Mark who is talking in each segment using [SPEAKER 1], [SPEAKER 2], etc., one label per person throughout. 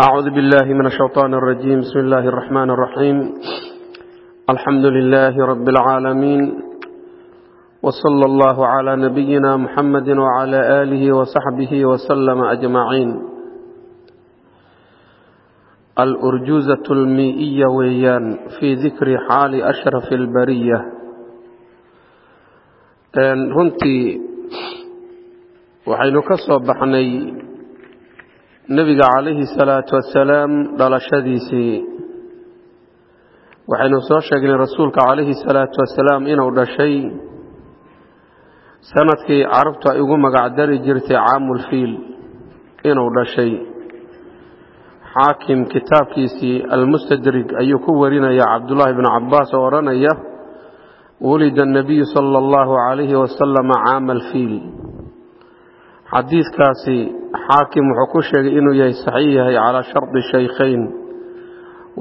[SPEAKER 1] أعوذ بالله من الشيطان الرجيم بسم الله الرحمن الرحيم الحمد لله رب العالمين وصلى الله على نبينا محمد وعلى آله وصحبه وسلم أجمعين الأرجوزة الميئية ويان في ذكر حال أشرف البرية runtii waxaynu ka soo baxnay nebiga calayhi salaatu wasalaam dhalashadiisii waxaynu soo sheegnay rasuulka calayhi salaatu wasalaam inuu dhashay. Sanadkii carabtu ay ugu magacdari jirtay caamulfiil inuu dhashay. Xaakim kitaabkiisii almustadrig ayuu ku warinaya cabdullaahi bnu cabaas oo odhanaya wulida annabiyu sala allahu calayhi wasalama caama alfiil xadiidkaasi xaakim wuxuu ku sheegay inuu yahay saxiix yahay calaa shardi shaykhayn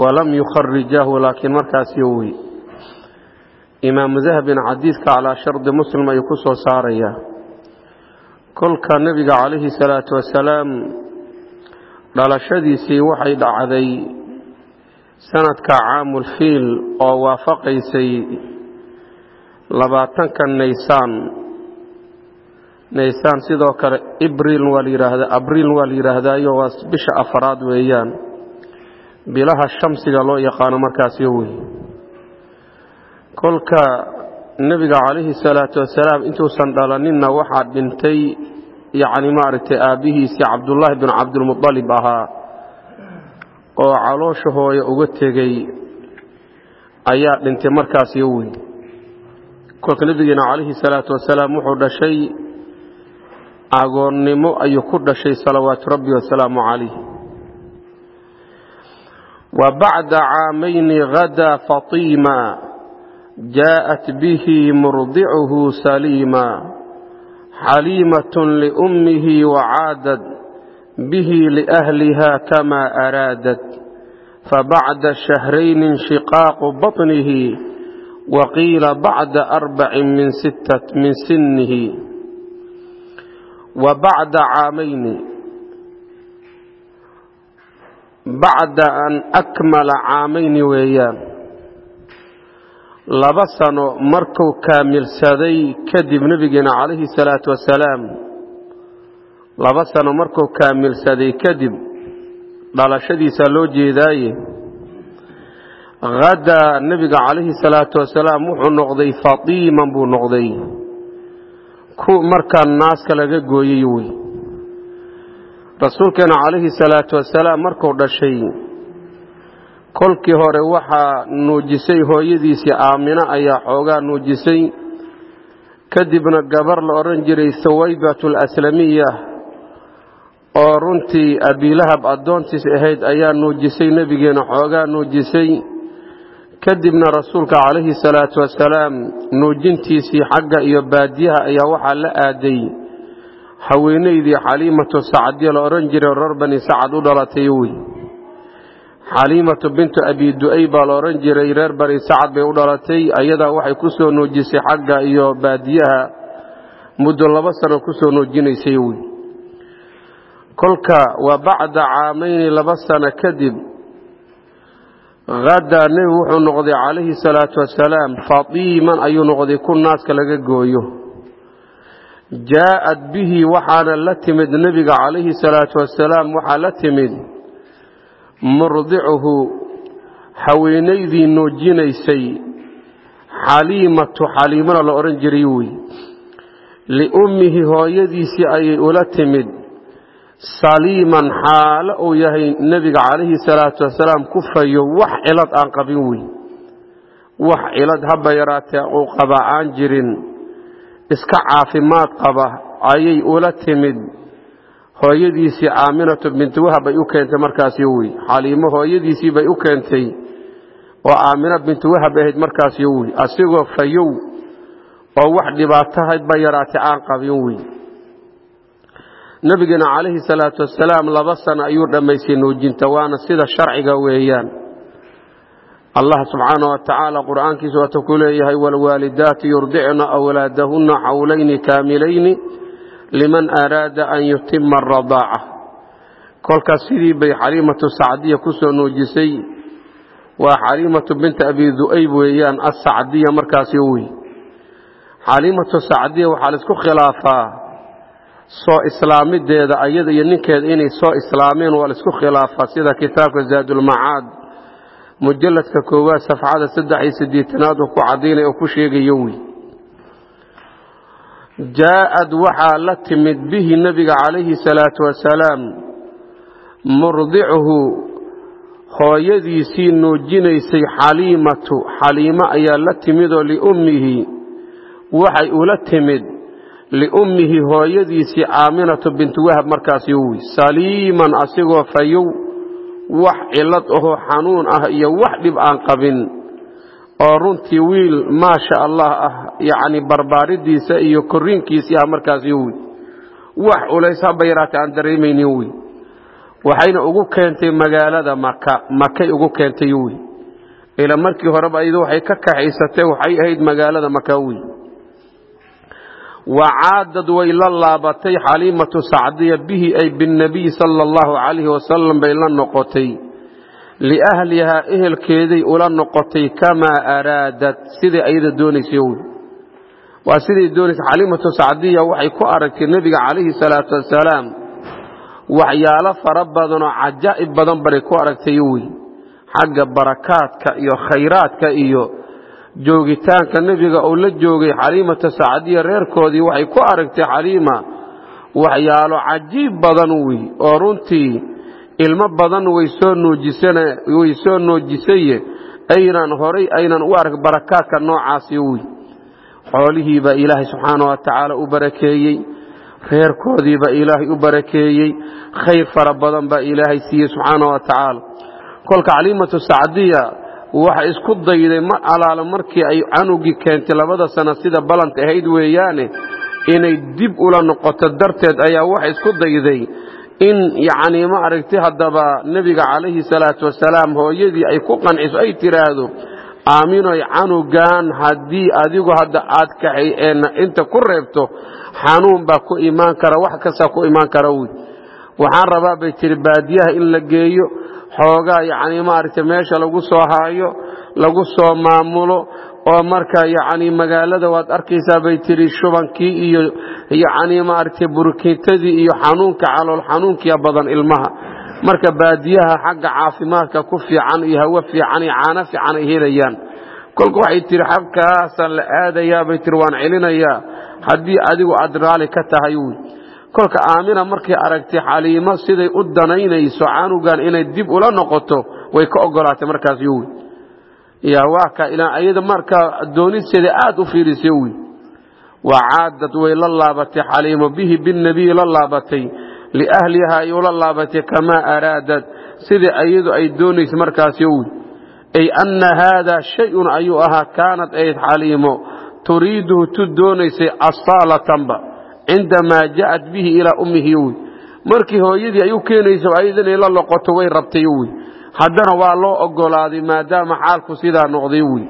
[SPEAKER 1] walam yukharijaahu laakiin markaasi wy imaamu dahabina xadiidka calaa shardi muslim ayuu ku soo saaraya. Kolka nebiga calayhi salaatu wasalaam dhalashadiisii waxay dhacday sanadka caamulfiil oo waafaqaysay labaatanka naysaan naysaan sidoo kale ibriil waa la yidhaahdaa abriil waa la yidhaahdaayo waa bisha afaraad weeyaan. Bilaha shamsiga loo yaqaano markaasyo wey kolka nebiga calayhi salaatu wasalaam intuusan dhalaninna waxaa dhintay yacni maaragtay aabbihiisii cabdullaahi binu cabdilmutalib ahaa oo caloosha hooye uga tegey ayaa dhintay markaasyo wey kolka nebigeena calayhi salaatu wasalaam wuxuu dhashay agoonnimo ayuu ku dhashay salawaatu rabbi wasalaamu calayh wa bacda caamayni hadaa fatiima jaءat bihi murdicuhu saliima xaliimatun liummihi wacaadad bihi liأhliha kama araadat fabacda shahrayni inshiqaaqu baطnihi waqiila bacda arbacin min sittat min sinnihi wa bacda caamayni bacda an akmala caamayni weeyaan. Laba sano markuu kaamilsaday kadib nebigeena calayhi salaatu wasalaam laba sano markuu kaamilsaday kadib dhalashadiisa loo jeedaaye hadaa nebiga calayhi salaatu wasalaam wuxuu noqday fatiiman buu noqday ku markaa naaska laga gooyey wey rasuulkeena calayhi salaatu wasalaam markuu dhashay kolkii hore waxaa nuujisay hooyadiisii aamino ayaa xoogaa nuujisay. Kadibna gabar la odhan jiray thawaybat alaslamiya oo runtii abiilahab addoontiis ahayd ayaa nuujisay nebigeena xoogaa nuujisay kadibna rasuulka calayhi salaatu wasalaam nuujintiisii xagga iyo baadiyaha ayaa waxaa la aaday haweenaydii xaliimatu sacdiyo la odhan jiray reer bani sacad u dhalatay wey. Xaliimatu bintu abi du'ay baa la odhan jiray reer bani sacad bay u dhalatay ayadaa waxay ku soo nuujisay xagga iyo baadiyaha muddo laba sano ku soo nuujinaysay wey. Kolka waa bacda caamayni laba sano kadib hadaa nebigu wuxuu noqday calayhi salaatu wasalaam fatiiman ayuu noqday ku naaska laga gooyo. Jaa'ad bihi waxaana la timid nebiga calayhi salaatu wasalaam waxaa la timid murdicuhu haweenaydii nuujinaysay xaliimatu xaliimana la odhan jiray wey liummihi hooyadiisii ayay ula timid saliiman xaalo uu yahay nebiga calayhi salaatu wasalaam ku fayo wax cilad aan qabin wey wax cilad haba yaraatee uu qaba aan jirin. Iska caafimaad qaba ayay ula timid. Hooyadiisii aaminatu bintu wahab bay u keentay markaasi wey xaliimo hooyadiisii bay u keentay oo aamino bintu wahab ahayd markaasi wey asigoo fayow oo wax dhibaatahaba yaraatee aan qabin wey nebigeena calayhi salaatu wasalaam laba sano ayuu dhammaystay nuujinta waana sida sharciga weeyaan. Allah subxaana wa tacaala qur'aankiisa waatu ku leeyahay waalwaalidaatu yurdicna awlaadahunna xawlayni kaamilayni liman araada an yutima aradaaca kolkaas sidii bay xaliimatu sacdiya ku soo nuujisay. Waa xaliimatu binta abi du'ayb weeyaan asacdiya markaasi wey xaliimatu sacdiya waxaa la isku khilaafaa soo islaamideeda ayada iyo ninkeeda inay soo islaameen waa la isku khilaafaa. Sida kitaabka zaadulmacaad mujalladka koowaad safxada saddex iyo siddeetanaad uu ku cadaynaya oo ku sheegayo wey jaa-ad waxaa la timid bihi nebiga calayhi salaatu wasalaam murdicuhu hooyadiisii nuujinaysay xaliimatu. Xaliimo ayaa la timidoo liummihi waxay ula timid liummihi hooyadiisii aaminatu bintu wahab markaasi wy saliiman asigoo fayow wax cillad ahoo xanuun ah iyo wax dhib aan qabin oo runtii wiil maasha allah ah yacni barbaaridiisa iyo korriinkiisii ah markaasi wy wax culays haba yaraata aan dareemaynin wey waxayna ugu keentay magaalada maka makay ugu keentay wey ila markii horeba iyadu waxay ka kaxaysatay waxay ahayd magaalada maka wey wacaadad way la laabatay xaliimatu sacdiya bihi ay binnabiy sala allahu calayhi wasalam bay la noqotay. Liahlihaa ehelkeeday ula noqotay kamaa araadad siday ayada doonaysay wy waa siday doonaysay xaliimatu sacdiya waxay ku aragtay nebiga calayhi salaatu wasalaam waxyaalo fara badan oo cajaa'ib badan baday ku aragtay wey xagga barakaadka iyo khayraadka iyo joogitaanka nebiga uu la joogay xaliimata sacdiya reerkoodii waxay ku aragtay xaliima waxyaalo cajiib badan wey oo runtii ilmo badan way soo nuujisaye aynan horay aynan u arag barakaadka noocaasi wey xoolihiibaa ilaahay subxaana wa tacaala u barakeeyey reerkoodiibaa ilaahay u barakeeyey khayr fara badan baa ilaahay siiyey subxaana wa tacaala kolka caliimatu sacdiya waxa isku dayday mar alaala markii ay canugii keentay labada sano sida ballanta ahayd weeyaane inay dib ula noqoto darteed ayaa waxa isku dayday in yacnii ma aragti haddaba nebiga calayhi salaatu wasalaam hooyadii ay ku qanciso ay tidhaahdo aaminoy canugan haddii adigu hadda aad kaxay inta ku reebto xanuun baa ku imaan kara wax kastaa ku imaan kara wy waxaan rabaa bay tihi baadiyaha in la geeyo xoogaa yacnii maaragtay meesha lagu soo haayo lagu soo maamulo oo marka yacnii magaalada waad arkaysaa bay tihi shubankii iyo yacnii maaragtay burkiintadii iyo xanuunka calool xanuunkiya badan ilmaha. Marka baadiyaha xagga caafimaadka ku fiican iyo hawo fiican iyo caano fiican ay helayaan. Kolka waxay tihi xabkaasaan la aadayaa bay tihi waan celinayaa. Haddii adigu aad raali ka tahay wy kolka aamina markay aragtay xaliimo siday u danaynayso canugan inay dib ula noqoto way ka ogolaatay markaas wy ya waa ka iyada markaa doonisteeda aad u fiirisay wy waa caadad way la laabatay xaliimo bihi binnebiy la laabatay liahliha ay ula laabatay kamaa araadad. Sidai iyadu ay doonaysay markaasi wy ay anna haada shay-un ayuu ahaa kaanad ayd xaliimo. Turiiduhu tu doonaysay asaalatanba cindamaa ja'at bihi ilaa ummihi wy markii hooyadii ay u keenayso ayada inay la loqoto way rabtay wy haddana waa loo ogolaaday maadaama xaalku sidaa noqday wy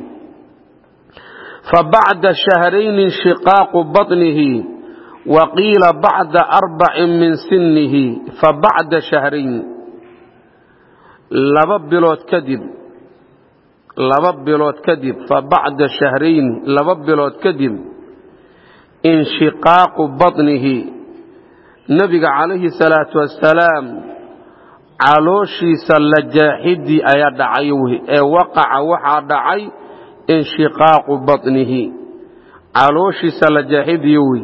[SPEAKER 1] fa bacda shahrayni inshiqaaqu baطnihi wa qiila bacda arbacin min sinihi fa bacda shahrayn laba bilood kadib laba bilood kadib. Fa bacda shahrayn laba bilood kadib inshiqaaqu baطnihi nebiga calayhi salaatu wasalaam calooshiisa la jaaxidii ayaa dhacay ee waqaca waxaa dhacay inshiqaaqu baطnihi calooshiisa la jaaxidii wey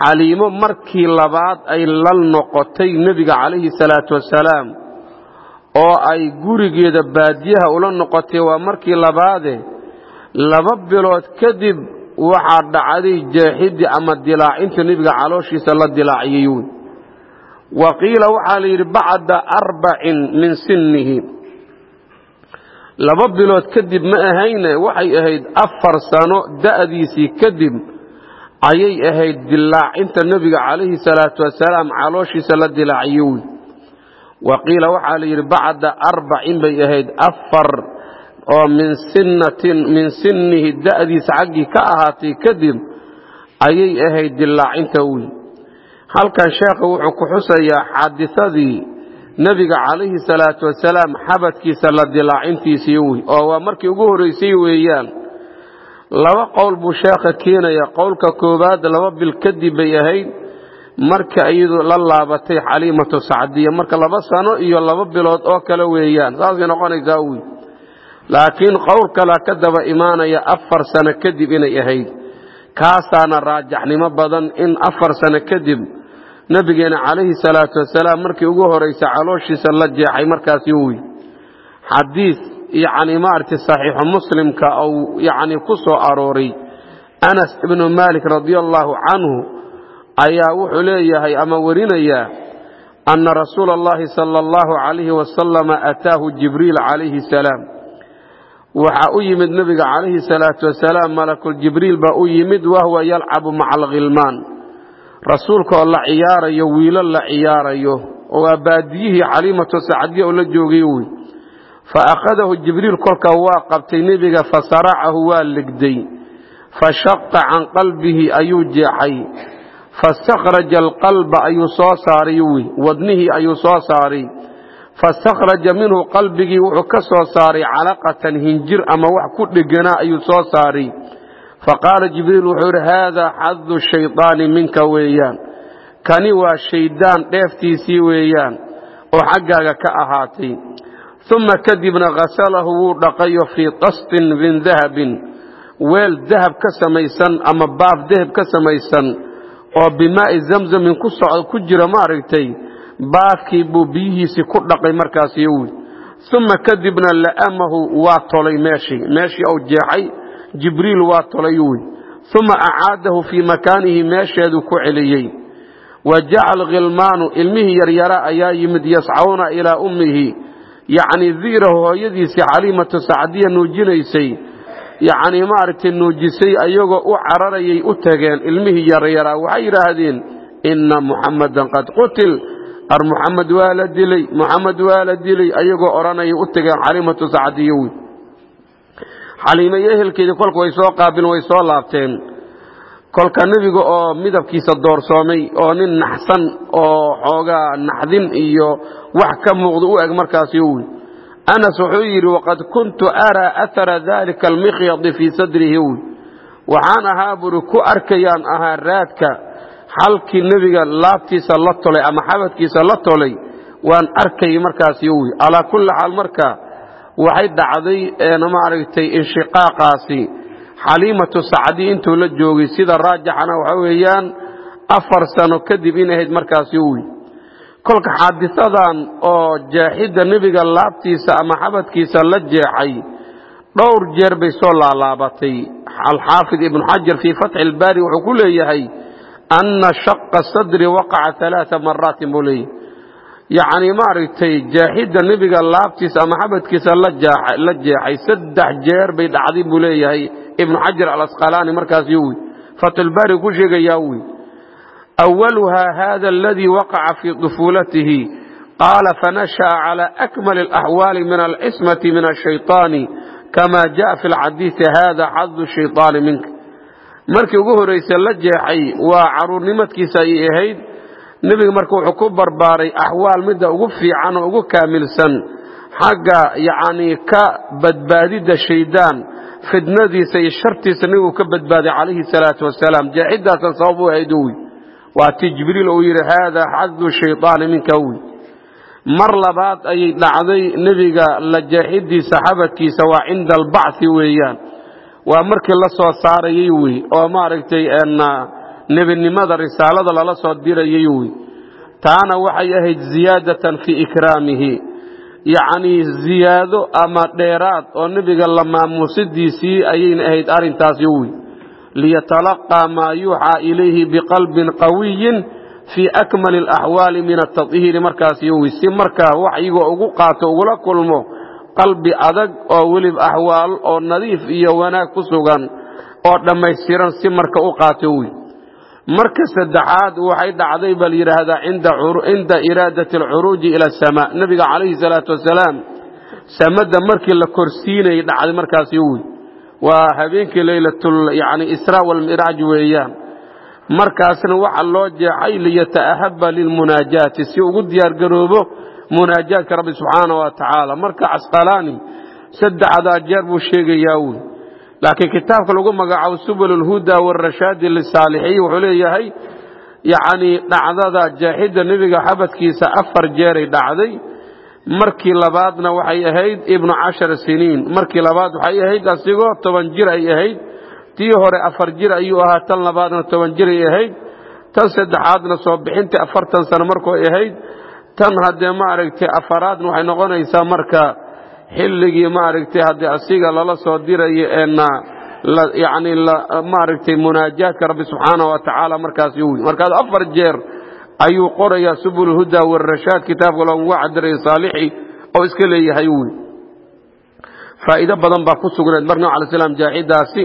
[SPEAKER 1] xaliimo markii labaad ay la noqotay nebiga calayhi salaatu wasalaam oo ay gurigeeda baadiyaha ula noqotay waa markii labaade laba bilood kadib waxaa dhacday jeexidii ama dilaacinta nebiga calooshiisa la dilaaciyey wey wa qiila waxaa la yidhi bacda arbacin min sinihi laba bilood kadib ma ahayne waxay ahayd afar sano da'diisii kadib ayay ahayd dilaacinta nebiga calayhi salaatu wasalaam calooshiisa la dilaaciyo wey wa qiila waxaa la yidhi bacda arbacin bay ahayd afar oo min sinatin min sinihi da'diisa xaggii ka ahaatay kadib ayay ahayd dilaacinta wey halkan sheekhu wuxuu ku xusayaa xaadisadii nebiga calayhi salaatu wasalaam xabadkiisa la dilaacintiisii wey oo waa markii ugu horreysay weeyaan laba qowl buu sheekha keenaya qowlka koowaad laba bil kadib bay ahayd marka iyadu la laabatay xaliimatu sacdiya. Marka laba sano iyo laba bilood oo kale weeyaan saasay noqonaysaa wy laakiin qowl kalea ka daba imaanaya afar sano kadib inay ahayd kaasaana raajaxnimo badan in afar sano kadib nebigeena calayhi salaatu wasalaam markii ugu horeysa calooshiisa la jeexay markaasi wy xadiis yacni maaragtay saxiixu muslimka ou yacni ku soo arooray anas ibnu maalik radia allaahu canhu ayaa wuxuu leeyahay ama warinayaa anna rasuula allahi sala allahu calayhi wasalama ataahu jibriil calayhi salaam waxaa u yimid nebiga calayhi salaatu wasalaam malakuljibriil baa u yimid wahuwa yalcabu maca alkhilmaan rasuulka oo la ciyaarayo wiilo la ciyaarayo oo waa baadiyihii xaliimatu sacdiya oo la joogay wey fa akhadahu jibriil kolka waa qabtay nebiga fasaracahu waa legday fashaqa can qalbihi ayuu jeexay. Fastakhraja alqalba ayuu soo saaray wey wadnihii ayuu soo saaray fastakhraja minhu qalbigii wuxuu ka soo saaray calaqatan hinjir ama wax ku dheganaa ayuu soo saaray. Faqaala jibriil wuxuu yidhi haadaa xadu shaydaani minka weeyaan. Kani waa shaydaan dheeftiisii weeyaan oo xaggaaga ka ahaatay. Uma kadibna ghasalahu wuu dhaqayo fii tastin min dahabin. Weel dahab ka samaysan ama baaf dahab ka samaysan oo bimaa'i zamzamin ku socdo ku jira maaragtay baafkii buu biyihiisii ku dhaqay markaasi wy uma kadibna la'amahu waa tolay meeshii. Meeshii uu jeexay jibriil waa tolay wy uma acaadahu fii makaanihi meesheeduu ku celiyey. Wa jacal khilmaanu ilmihii yaryara ayaa yimid yascawna ilaa ummihi. Yacni di'rahu hooyadiisii xaliimatu sacdiya nuujinaysay. Yacni maaragtay nuujisay ayagoo u cararayay u tageen ilmihii yaryaraa waxay yidhaahdeen inna muxammadan qad qutil ar muxamed waa la dilay muxamed waa la dilay ayagoo odhanayay u tageen xaliimatu sacdiya wey xaliime iyo ehelkeedii kolka way soo qaabilen way soo laabteen. Kolka nebiga oo midabkiisa doorsoomay oo nin naxsan oo xoogaa naxdin iyo wax ka muuqda u eg markaasi wy anas wuxuu yidhi waqad kuntu araa ahara dalika almikhyadi fii sadrihi wy waxaan ahaa buri ku arkayaan ahaa raadka xalkii nebiga laabtiisa la tolay ama xabadkiisa la tolay waan arkay markaasi wy calaa kulli xaal marka waxay dhacday maaragtay inshiqaaqaasi. Xaliimatu sacdi intuu la joogay sida raajixana waxa weeyaan afar sano kadib in ahayd markaasi wy kolka xaadisadan oo jeexidda nebiga laabtiisa ama xabadkiisa la jeexay dhowr jeer bay soo laalaabatay. Alxaafid ibnu xajar fii fatxi ilbaari wuxuu ku leeyahay ana shaqa sadri waqaca alaaa maraatin buu leeyahy yacni maaragtay jeexidda nebiga laabtiisa ama xabadkiisa la jeexay saddex jeer bay dhacday buu leeyahay ibnu xajar alasqalaani markaas yowi fatulbaari ku sheegayaa wi awaluhaa hada aladii waqaca fii dufuulatihi qaala fanasha'a cala akmali alaxwaali min alcismati min ashayaani kama jaa fi lxadiisi hada xadu shayaani minka markii ugu horraysa la jeexay waa caruurnimadkiisa ayay ahayd. Nebiga marka wuxuu ku barbaaray axwaal midda ugu fiican oo ugu kaamilsan. Xagga yacnii ka badbaadidda shaydaan fidnadiisa iyo shartiisa nebigu ka badbaaday calayhi salaatu wasalaam. Jeexidaasan sabab u ahayd wy waa ti jibriil uu yidhi haadaa xadu shayطaani minka wy mar labaad ayay dhacday nebiga la jeexidiisa xabadkiisa waa cinda albacthi weeyaan waa markii la soo saarayey wey oo maaragtay nebinimada risaalada lala soo dirayey wey taana waxay ahayd ziyaadatan fii ikraamihi. Yacnii ziyaado ama dheeraad oo nebiga la maamuusidiisii ayayna ahayd arrintaasi wey liyatalaqaa maa yuuxaa ilayhi biqalbin qawiyin fii akmali alaxwaali min atadhiiri markaasi wy si markaa waxyigoo ugu qaato ugula kulmo qalbi adag oo welib axwaal oo nadiif iyo wanaag ku sugan oo dhammaystiran si marka u qaato wey marka saddexaad waxay dhacday bal yidhaahdaa cinda iraadati alcuruuji ila asamaa nebiga calayhi salaatu wasalaam samada markii la korsiinayay dhacday markaasi wey waa habeenkii laylatul yani israa walmiraaj weeyaan. Markaasna waxa loo jeexay liyata'ahaba lilmunaajaati si ugu diyaargaroobo munaajaadka rabbi subxaana wa tacaala. Marka casqalaani saddexdaa jeer buu sheegayaa wey laakiin kitaabka lagu magacaabo subul lhuda warashaadi lisaalixiin wuxuu leeyahay yacni dhacdada jaaxidda nebiga xabadkiisa afar jeeray dhacday. Markii labaadna waxay ahayd ibnu cashar siniin. Markii labaad waxay ahayd asigoo toban jir ay ahayd. Tii hore afar jir ayuu ahaa tan labaadna toban jiray ahayd. Tan saddexaadna soo bixintii afartan sano markuu ahayd tan haddee maaragtay afaraadna waxay noqonaysaa marka xilligii maaragtay haddii asiga lala soo dirayo eena yani maaragtay munaajaadka rabbi subxaana wa tacaala markaas yowi markaas afar jeer ayuu qorayaa subul huda warashaad kitaabka loogu cadiray saalixi oo iska leeyahay wy faa'iido badan baa ku sugnayd. Marka ala slam jaaxidaasi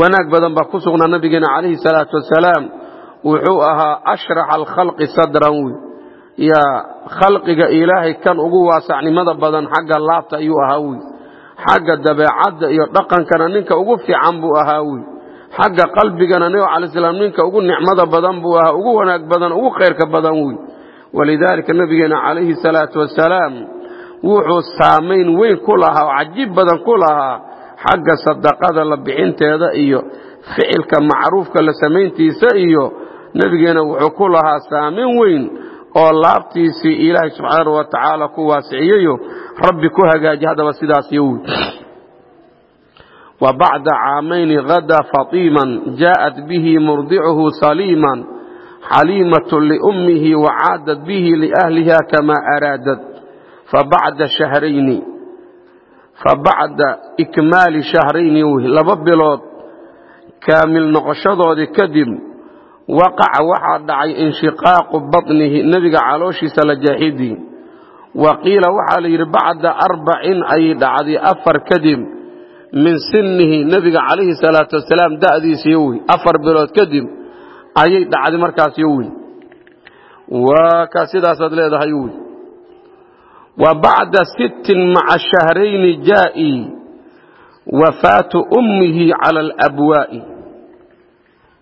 [SPEAKER 1] wanaag badan baa ku sugnaa. Nabigeena calayhi salaatu wasalaam wuxuu ahaa ashrax alkhalqi sadran wy yaa khalqiga ilaahay kan ugu waasacnimada badan xagga laabta ayuu ahaa wy xagga dabeecadda iyo dhaqankana ninka ugu fiican buu ahaa wy xagga qalbigana nabig alay slam ninka ugu nicmada badan buu ahaa ugu wanaag badan ugu khayrka badan wy walidaalika nabigeena calayhi salaatu wasalaam wuxuu saamayn weyn ku lahaa oo cajiib badan ku lahaa xagga sadaqada la bixinteeda iyo ficilka macruufka la samayntiisa iyo nebigeena wuxuu ku lahaa saamayn weyn oo laabtiisii ilaahay subxaana wa tacaala ku waasiciyeyo rabbi ku hagaaji haddaba sidaas yowi wa bacda caamayni hada fatiiman jaءat bihi murdicuhu saliiman xaliimaة liummihi wacaadat bihi liahliha kama araadat. Fabacda shahrayni fabacda ikmaali shahrayni laba bilood kaamil noqoshadoodii kadib waqaca waxaa dhacay inshiqaaqu baطnihi nebiga calooshiisa la jaaxidii. Wa qiila waxaa la yidhi bacda arbacin ayay dhacday afar kadib min sinihi nebiga calayhi salaatu wasalaam da'diisa yowi afar bilood kadib ayay dhacday markaas yowi waa kaa sidaasaad leedahay yowi wa bacda sittin maca shahrayni jaa'i wafaatu ummihi cala alabwaa'i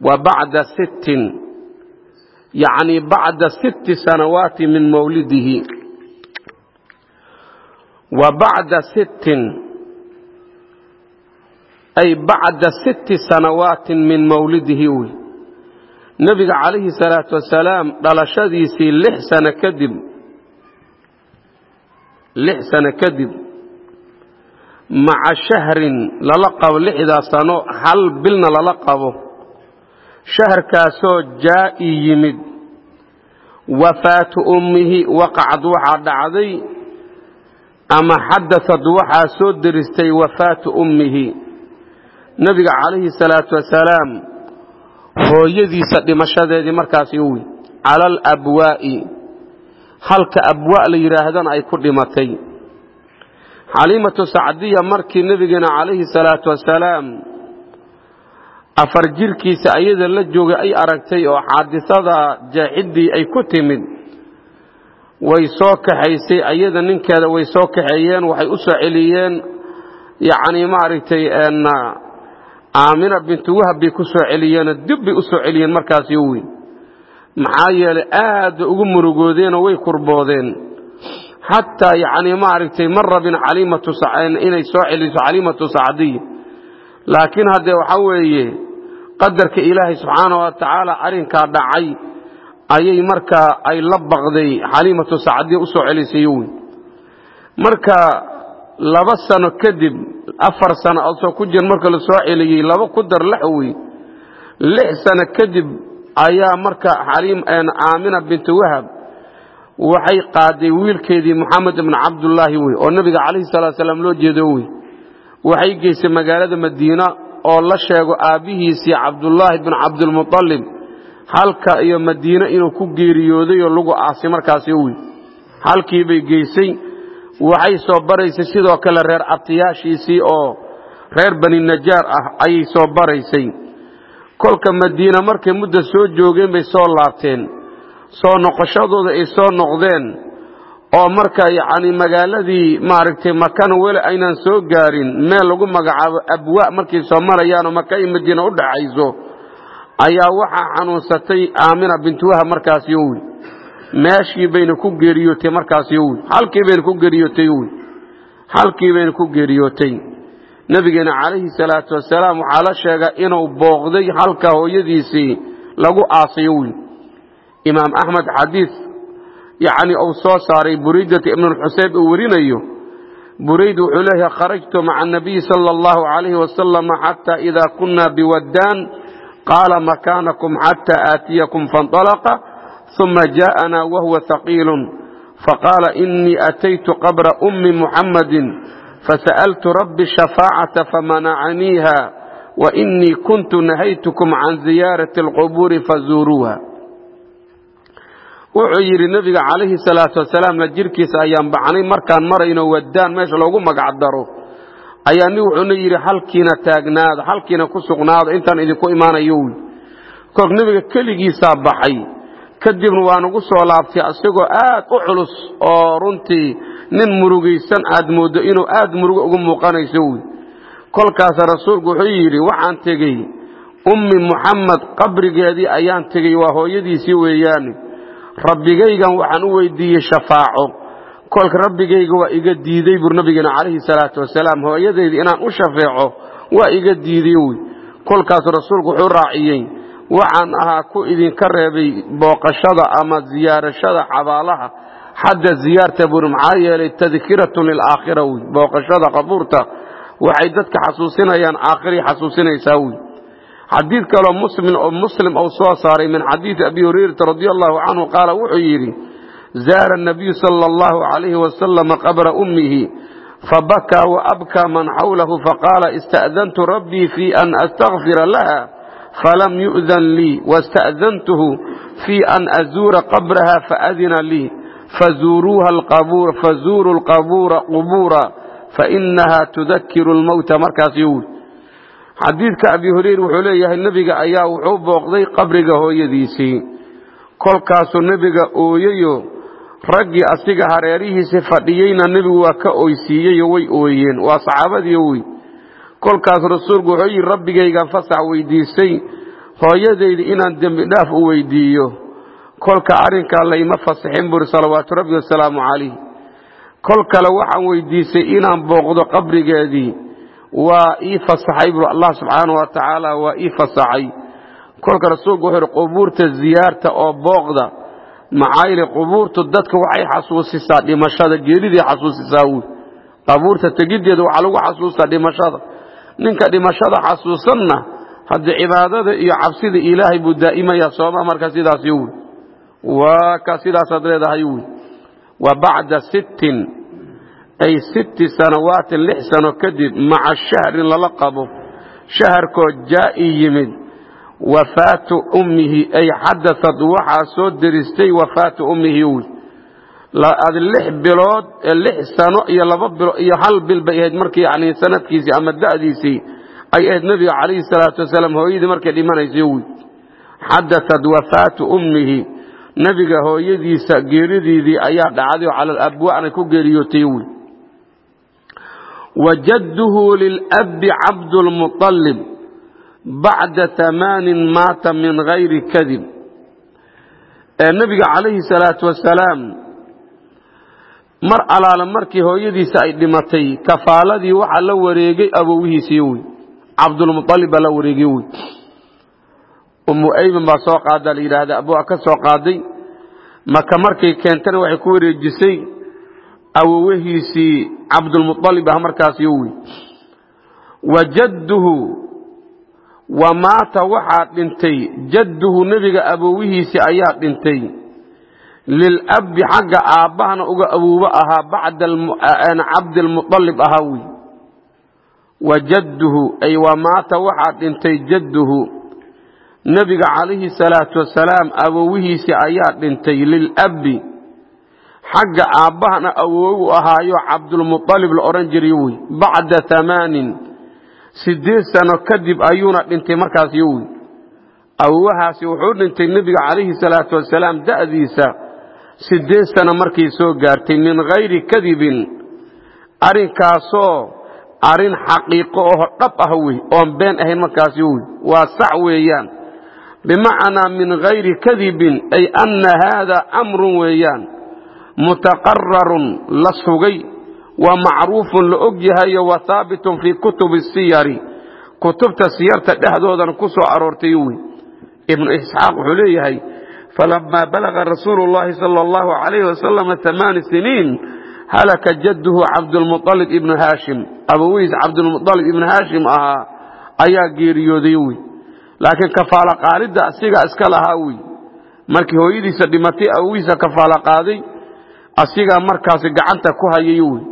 [SPEAKER 1] wa bacda sittin. Yacni bacda sitti sanawaati min mawlidihi. Wa bacda sittin. Ay bacda sitti sanawaatin min mawlidihi wy nebiga calayhi salaatu wasalaam dhalashadiisii lix sano kadib lix sano kadib maca shahrin lala qabo hal bilna lala qabo shahrkaasoo jaa'i yimid. Wafaatu ummihi waqacad waxaa dhacday ama xadaad waxaa soo deristay wafaatu ummihi. Nebiga calayhi salaatu wasalaam hooyadiisa dhimashadeedii markaas yowi cala alabwaa'i halka abwa' la yidhaahdana ay ku dhimatay. Xaliimatu sacdiya markii nebigeena calayhi salaatu wasalaam afar jirkiisa ayada la joogay ay aragtay oo xaadisada jaaxiddii ay ku timid way soo kaxaysay ayada ninkeeda way soo kaxeeyeen waxay u soo celiyeen. Yacni maaragtay aamina bintu wahab bay ku soo celiyeenoo dib bay u soo celiyeen markaas yowi maxaa yeelay aad bay ugu murugoodeenoo way kurboodeen. Xataa yacni maaragtay ma rabin caliimatu inay soo celiso caliimatu sacdiy laakiin haddee waxaa weeye qadarka ilaahay subxaana wa tacaala arrinkaa dhacay ayay markaa ay la baqday xaliimatu sacdiya u soo celisay marka laba sano kadib afar sano asoo ku jir marka la celiyey laba ku dar lix wey lix sano kadib ayaa marka aamina bintu wahab waxay qaaday wiilkeedii moxamed ibn cabdullaahi wey oo nebiga calayhi salatu salaam loo jeedo wey waxay geysay magaalada madiina oo la sheego aabbihiisii cabdullaahi bin cabdilmuطalib halka iyo madiine inuu ku geeriyooday oo lagu aasay markaasi wey halkii bay geysay waxay soo baraysay sidoo kale reer abtiyaashiisii oo reer bani najaar ah ayay soo baraysay. Kolka madiina markay mudda soo joogeen bay soo laabteen soo noqoshadooda ay soo noqdeen oo marka yacni magaaladii maaragtay makana weli aynaan soo gaarin meel lagu magacaabo abwa markay soo marayaanoo maka iyo madiina u dhaxayso ayaa waxaa xanuunsatay aamina bintu wahab markaas yowi meeshii bayna ku geeriyootay markaasi wy halkii bayna ku geeriyootay wy halkii bayna ku geeriyootay nebigeena calayhi salaatu wasalaam waxaa la sheegaa inuu booqday halka hooyadiisii lagu aasayo wy imaam axmed xadiid yani uu soo saaray buriidata ibnulxuseyb uu werinayo burayd wuxuu leeyahay kharajtu maca anabiyi sala allahu calayhi wasalama xataa idaa kunna biwaddaan qaala makaanakum xataa aatiyakum faاndalaqa uma jaa'anaa wahuwa haqiilun faqaala inii ataytu qabra ummi muxammadin fasa'altu rabbi shafaacata famanacaniiha wainii kuntu nahaytukum can ziyaarati alqubuuri fazuuruuha wuxuu yidhi nebiga calayhi salaatu wasalaam la jirkiisa ayaan bacnay markaan marayno waddaan meesha loogu magac daro. Ayaa nig wuxuuna yidhi halkiina taagnaada halkiina ku sugnaada intaan idinku imaanayo wy koog nebiga keligiisaa baxay. Kadibna waa nagu soo laabtay isagoo aad u culus oo runtii nin murugaysan aad mooddo inuu aad murugo ugu muuqanayso wy kolkaas rasuulku wuxuu yidhi waxaan tegey ummi muxamed qabrigeedii ayaan tegey waa hooyadiisii weeyaane rabbigaygan waxaan u weydiiyey shafaaco. Kolka rabbigayga waa iga diidey bur nabigeena calayhi salaatu wasalaam hooyadayda inaan u shafeeco waa iga diidey wy kolkaas rasuulku wuxuu raaciyey waxaan ahaa ku idinka reebay booqashada ama ziyaarashada xabaalaha xadda ziyaarta buri maxaa yeelay tadkiratun lilaakhira wy booqashada qabuurta. Waxay dadka xasuusinayaan aakhiray xasuusinaysaa wy xadiid kaloo muslim oo muslim uu soo saaray min xadiidi abi hurayrata radi allahu canhu qaala wuxuu yidhi zaara anabiyu sala allahu calayhi wasalama qabra ummihi fabakaa waabkaa man xawlahu faqaala ista'dantu rabbii fii an astakfira laha falam yu'dan lii wasta'dantuhu fii an azuura qabraha faadina lii fazuuruu lqabuura qubuura fainaha tudakiru lmowta markaas xadiidka abi hureyre wuxuu leeyahay nebiga ayaa wuxuu booqday qabriga hooyadiisii. Kolkaasuu nebiga ooyeyo raggii asiga hareerihiisi fadhiyeyna nebigu waa ka oysiiyeyo way ooyeen waa saxaabadiio wey kolkaas rasuulku wuxuu yidhi rabbigaygaan fasax weydiisay hooyadayda inaan dembi dhaaf u weydiiyo. Kolka arrinkaa layma fasaxin buri salawaatu rabbi wasalaamu calayh kol kale waxaan weydiisay inaan booqdo qabrigeedii waa ii fasaxay bur allah subxaana wa tacaala waa ii fasaxay. Kolka rasuulku wuxuu ihi qubuurta ziyaarta oo booqda maxaa yili qubuurtu dadka waxay xasuusisaa dhimashada geeriday xasuusisaa wy qabuurta tegiddeeda waxaa lagu xasuustaa dhimashada. Ninka dhimashada xasuusanna haddii cibaadada iyo cabsida ilaahay buu daa'imaya sooma marka sidaas wy waa ka sidaasaad leedahay wy wa bacda sittin ay sitti sanawaatin lix sano kadib maca shahrin lala qabo. Shaharkoo jaa'i yimid. Wafaatu ummihi ay xadaad waxaa soo deristay wafaatu ummihi lix bilood lix sano iyo laba bilo iyo hal bil bay ahayd markii yani sanadkiisii ama da'diisii ay ahayd nebiga calayhi salaatu wasalaam hooyadii markay dhimanaysay wy xadaad wafaatu ummihi nebiga hooyadiisa geeridiidii ayaa dhacday oo cala alabwaana ku geeriyootay wy wajadduhu lilabbi cabdulmuطalib bacda amaanin maata min gayri kadib nebiga calayhi salaatu wasalaam mar alaale markii hooyadiisa ay dhimatay kafaaladii waxaa la wareegay awowihiisii wey cabdulmualib baa la wareegay wey umu ayman baa soo qaada la yidhaahda abua ka soo qaaday maka markay keentana awowahiisii cabdulmualib ah markaasi wey wa jadduhu wa maata waxaa dhintay jadduhu nebiga awowihiisii ayaa dhintay. Lilabbi xagga aabbahana uga awoobo ahaa bacda cabdilmualib ahaa wey wa jadduhu ay wa maata waxaa dhintay jadduhu. Nebiga calayhi salaatu wasalaam awowihiisii ayaa dhintay lilabbi xagga aabbahana awoogu ahaayo cabdulmualib la odhan jiray wey bacda amaanin sideed sano kadib ayuuna dhintay markaas yowy awowahaasi wuxuu dhintay nebiga calayhi salaatu wasalaam da'diisa sideed sano markay soo gaartay min hayri kadibin. Arrinkaasoo arrin xaqiiqo oho dhab ah wey oon been ahayn markaas yowy waa sax weeyaan. Bimacnaa min gayri kadibin ay anna haada amrun weeyaan mutaqararun la sugay wa macruufun la og yahayo wa haabitun fii kutubi siyari. Kutubta siyarta dhexdoodana ku soo aroortay wey ibnu isxaaq wuxuu leeyahay falamaa balaga rasuulu llahi sala allahu alayh wasalama amaani siniin halaka jadduhu cabdulmualib ibnu haashim. Abawiis cabdulmualib ibnu haashim ahaa ayaa geeriyooday wey laakiin kafaalo qaadidda asiga iska lahaa wey markii hooyadiisa dhimatay asigaa markaasi gacanta ku hayay wey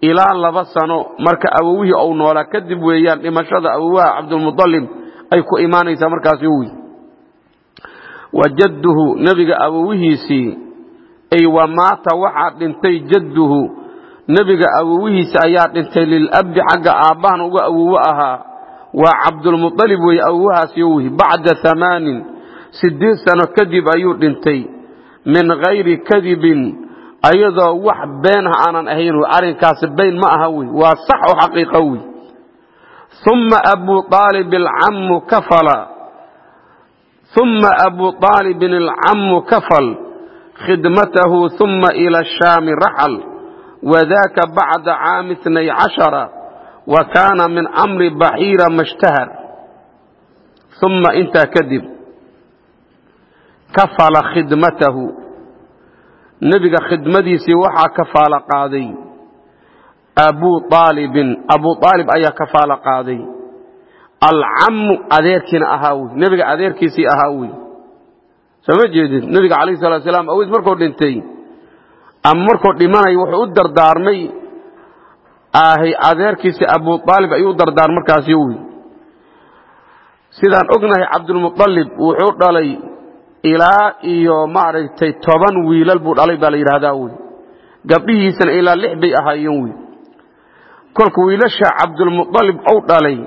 [SPEAKER 1] ilaa laba sano marka awowihii ou noolaa kadib weeyaan dhimashada awowaha cabdulmualib ay ku imaanaysaa markaasi wey wa jadduhu nebiga awowihiisii ay wa maata waxaa dhintay jadduhu nebiga awowihiisi ayaa dhintay lilabdi xagga aabbahan uga awowo ahaa. Waa cabdulmualib wey awowahaasi wey bacda amaanin sideed sano kadib ayuu dhintay min gayri kadibin ayadoo wax been ah aanan ahayn arrinkaasi bayn ma aha wey. Waa sax oo xaqiiqa wey. Uma abu aalibin alcammu kafal. Khidmatahu uma ila shaami raxal. Wadaka bacda caami itnay cashara. Wa kaana min amri baxiira mashtahar. Uma intaa kadib kafala khidmatahu nebiga khidmadiisii waxaa kafaalo qaaday. Abuu aalibin abuu aalib ayaa kafaalo qaaday. Alcammu adeerkiina ahaa wey nebiga adeerkiisii ahaa wey. Soo ma jeedid nebiga calayhi salatu salaam awiis markuu dhintay ama markuu dhimanay wuxuu u dardaarmay ahay adeerkiisii abuu aalib ayuu u dardaarmay markaasi wey. Sidaan ognahay cabdulmualib wuxuu dhalay ilaa iyo maaragtay toban wiilal buu dhalay baa la yidhaahdaa wey gabdhihiisana ilaa lix bay ahaayeen wey kolka wiilasha cabdulmualib ou dhalay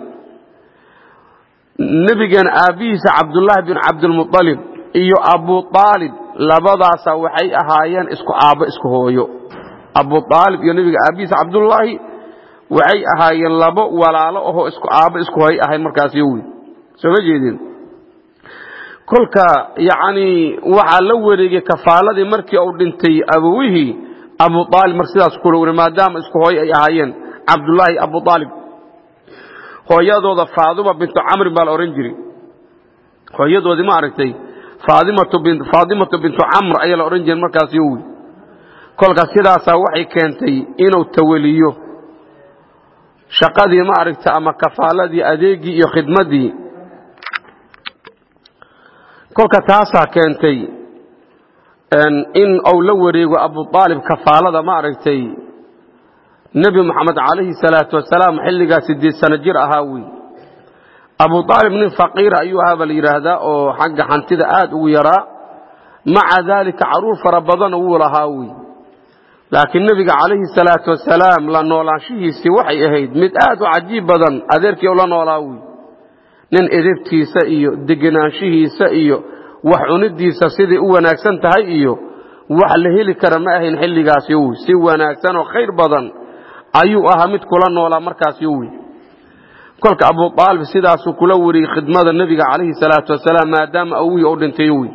[SPEAKER 1] nebigeena aabbihiisa cabdullaahi bin cabdilmualib iyo abuu aalib labadaasa waxay ahaayeen isku aabbo isku hooyo. Abuu aalib iyo nebiga aabbihiisa cabdullaahi waxay ahaayeen labo walaalo ahoo isku aabbo isku hooy ahay markaasi wey soo ma jeedin kolka yacni waxaa la wareegay kafaaladii markii uu dhintay abowihii abu aalib mar sidaas kula weri maadaama isku hooy ay ahaayeen cabdullaahi abu aalib hooyadooda faaduma bintu camrin baa la odhan jiray. Hooyadoodii ma aragtay faadimatu bintu camr ayaa la odhan jiray markaasi wy kolka sidaasaa waxay keentay inuu tawaliyo. Shaqadii ma aragta ama kafaaladii adeegii iyo khidmadii kolka taasaa keentay in uu la wareego abu aalib kafaalada ma aragtay nebi moxamed calayhi salaatu wasalaam xilligaa sideed sano jir ahaa wey abu aalib nin faqiira ayuu ahaa baa la yidhaahdaa oo xagga xantida aad ugu yaraa maca daalika carruur fara badana wuu lahaa wey laakiin nebiga calayhi salaatu wasalaam la noolaanshihiisii waxay ahayd mid aad u cajiib badan adeerkii la noolaa wey nin edebtiisa iyo degenaanshihiisa iyo wax cunidiisa siday u wanaagsan tahay iyo wax la heli kara ma ahayn xilligaasi wy si wanaagsan oo khayr badan ayuu ahaa mid kula noolaa markaasi wy kolka abu aalib sidaasuu kula wariyey khidmada nebiga calayhi salaatu wasalaam maadaama awihii u dhintay wy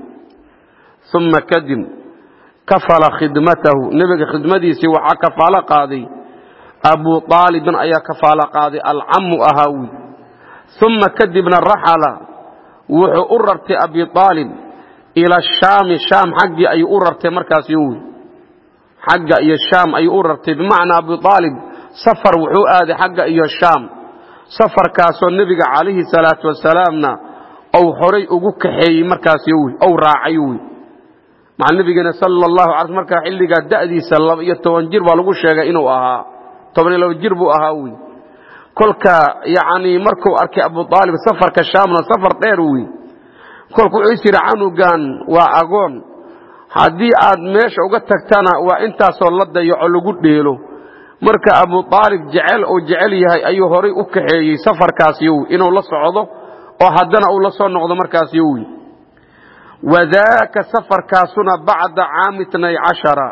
[SPEAKER 1] uma kadib kafala khidmatahu nebiga khidmadiisii waxaa kafaalo qaaday. Abu aalibin ayaa kafaalo qaaday alcammu ahaa wy uma kadibna raxala wuxuu u rartay abi aalib ila shaami shaam xaggii ayuu u rartay markaasi wy xagga iyo shaam ayuu u rartay bimacnaa abi aalib safar wuxuu aaday xagga iyo shaam safarkaasoo nebiga calayhi salaatu wasalaamna ou horay ugu kaxeeyey markaasi wy ou raacay wy maca nebigeena sala allahu ala markaa xilligaa da'diisa laba iyo toban jir baa lagu sheegay inuu kolka yacni markuu arkay abu aalib safarka shaamna safar dheer wey kolka wuxuu canugan waa agoon. Haddii aad meesha uga tagtana waa intaasoo la dayaco lagu dheelo. Marka abu aalib jecel uu jecel yahay ayuu horay u kaxeeyey safarkaasi wy inuu la socdo oo haddana uu la soo noqdo markaasi wy wadaaka safarkaasuna bacda caami itnay cashara.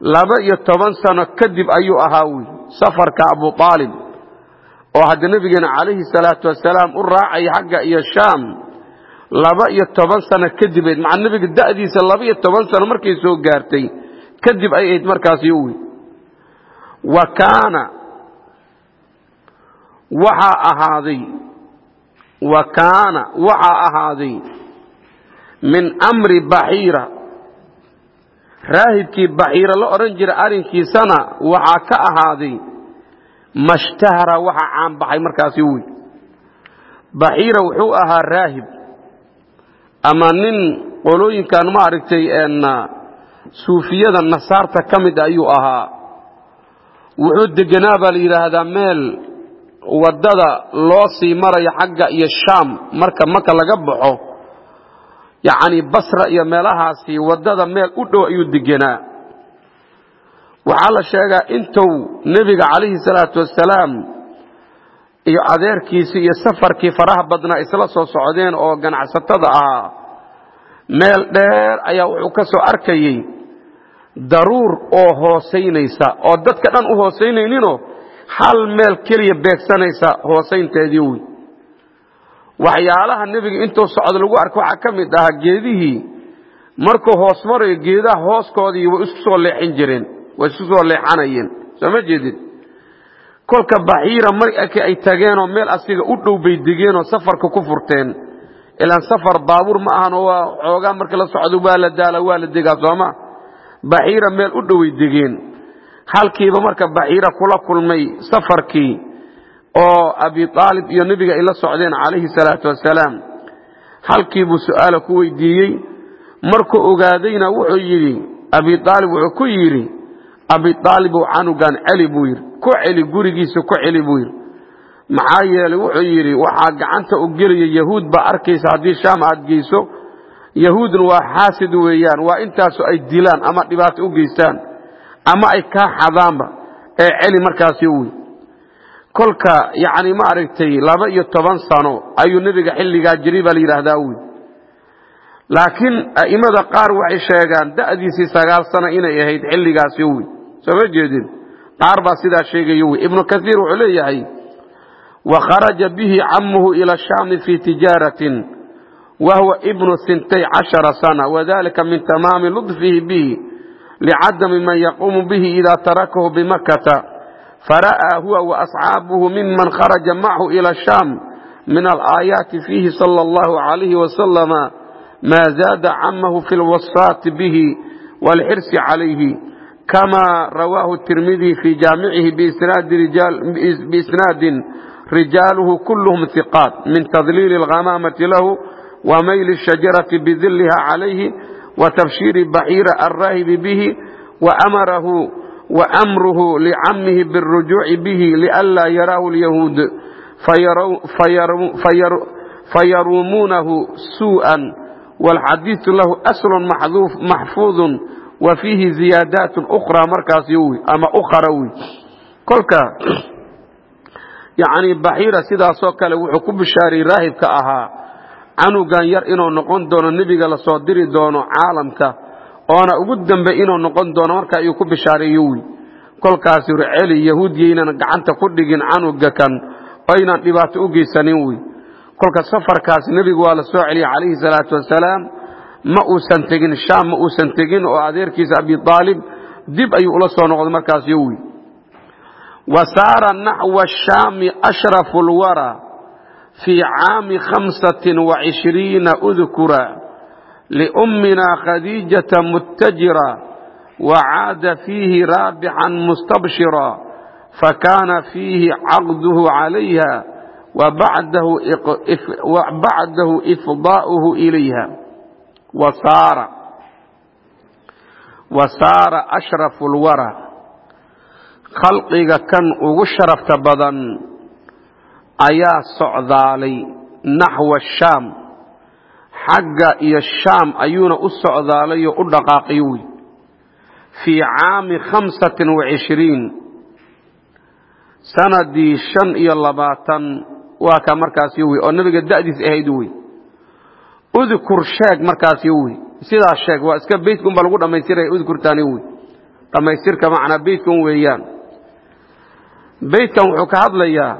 [SPEAKER 1] Laba iyo toban sano kadib ayuu ahaa wy safarka abu aalib oo hadda nebigeena calayhi salaatu wasalaam u raacay xagga iyo shaam laba iyo toban sano kadib ayd maca nebiga da'diisa laba iyo toban sano markay soo gaartay kadib ay ayd markaasi wy wa kaana waxaa ahaaday wa kaana waxaa ahaaday min amri baxiira. Raahibkii baxiira la odhan jira arrinkiisana waxaa ka ahaaday mashtahara waxaa caanbaxay markaasi wy baxiira wuxuu ahaa raahib. Ama nin qolooyinkan ma aragtay suufiyada nasaarta ka mid ayuu ahaa. Wuxuu degenaa baa la yidhaahdaa meel waddada loo sii marayo xagga iyo shaam marka maka laga baxo. Yacni basra iyo meelahaasi waddada meel u dhow ayuu degenaa waxaa la sheegaa intuu nebiga calayhi salaatu wassalaam iyo adeerkiisii iyo safarkii faraha badnaa isla soo socdeen oo ganacsatada ahaa meel dheer ayaa wuxuu ka soo arkayey daruur oo hoosaynaysa oo dadka dhan u hoosaynayninoo hal meel keliya beegsanaysa hoosaynteedii wey waxyaalaha nebiga intuu socdo lagu arko waxaa ka mid ahaa geedihii markuu hoos marayo geedaha hooskoodii way isku soo leexin jireen way isku soo leexanayeen. Soo ma jeedid kolka baxiira markii ay tageenoo meel asiga u dhow bay degeenoo safarka ku furteen. Ilaan safar baabuur ma ahan oo waa xoogaa marka la socdo waa la daala waa la degaa sooma baxiira meel u dhoway degeen. Halkiiba marka baxiira kula kulmay safarkii oo abi aalib iyo nebiga ay la socdeen calayhi salaatu wasalaam halkiibuu su'aala ku weydiiyey. Markuu ogaadayna wuxuu yidhi abi aalib wuxuu ku yidhi abi aalibow canugan celi buu yidhi ku celi gurigiisa ku celi buu yidhi maxaa yeelay wuxuu yidhi waxaa gacanta u gelaya yahuud baa arkaysa haddii shaam aad geyso. Yahuudna waa xaasid weeyaan waa intaasu ay dilaan ama dhibaato u geystaan ama ay kaa xadaanba ee celi markaasi wy kolka yacni ma aragtay laba iyo toban sano ayuu nebiga xilligaa jiray baa la yidhaahdaa wy laakiin a'immada qaar waxay sheegaan da'diisii sagaal sano inay ahayd xilligaasi wy soo ma jeedin? Qaar baa sidaa sheegaya wy ibnu kaiir wuxuu leeyahay wa kharaja bihi camuhu ila shaami fi tijaaratin wa huwa ibnu sintay cashara sana wadalika min tamaami ludfihi bihi licadami man yaquumu bihi ida tarakahu bimakata fara'aa huwa waasxaabuhu miman kharaja macahu ila shaam min alaayaati fiihi sala allahu alayhi wasalama ma zaada camahu fi lwasaati bihi waalxirsi calayhi kama rawaahu tirmidi fii jaamicihi biisnaadin rijaaluhu kulluhum hiqaat min tadliili alghamaamati lahu wa mayli ashajarati bidilliha calayhi wa tabshiiri baxiira alraahibi bihi wa amarahu waamruhu licamihi biاlrujuuci bihi lianlaa yaraahu lyahuud fayaruumuunahu suu'an waalxadiidu lahu aslun maxfuudun wa fiihi ziyaadaatun ukhraa markaas wy ama ukhra wy kolka yani baxiira sidaasoo kale wuxuu ku bishaariyey raahibka ahaa canugan yar inuu noqon doono nebiga la soo diri doono caalamka oona ugu dembe inuu noqon doono markaa ayuu ku bishaariyey wy kolkaas celi yahuud gacanta ku dhigin canuga kan aynan dhibaato u geysanin wy kolka safarkaas nebigu waa la soo celiyey calayhi salaatu wasalaam ma uusan tegin shaam ma uusan tegin oo adeerkiisa abi aalib dib ayuu ula soo noqday markaas yowi wa saara naxwa shaami ashrafu lwara fii caami hamsatin waishriina udkura liumminaa khadiijata muttajira wacaada fiihi raabixan mustabshira fakaana fiihi caqduhu calayha wabacdahu ifdaa'uhu ilayha wasaara ashrafu lwara khalqiga kan ugu sharafta badan ayaa socdaalay naxwa shaam xagga iyo shaam ayuuna u socdaalayoo u dhaqaaqay wey fii caami hamsatin wacishriin sanadii shan iyo labaatan waa ka markaasi wey oo nebiga da'diis ahayd udkur sheeg markaasi wey sidaas sheeg waa iska beytkan baa lagu dhammaystiraya udkurtaani wey dhammaystirka macnaa beytkan weeyaan. Beytkan wuxuu ka hadlayaa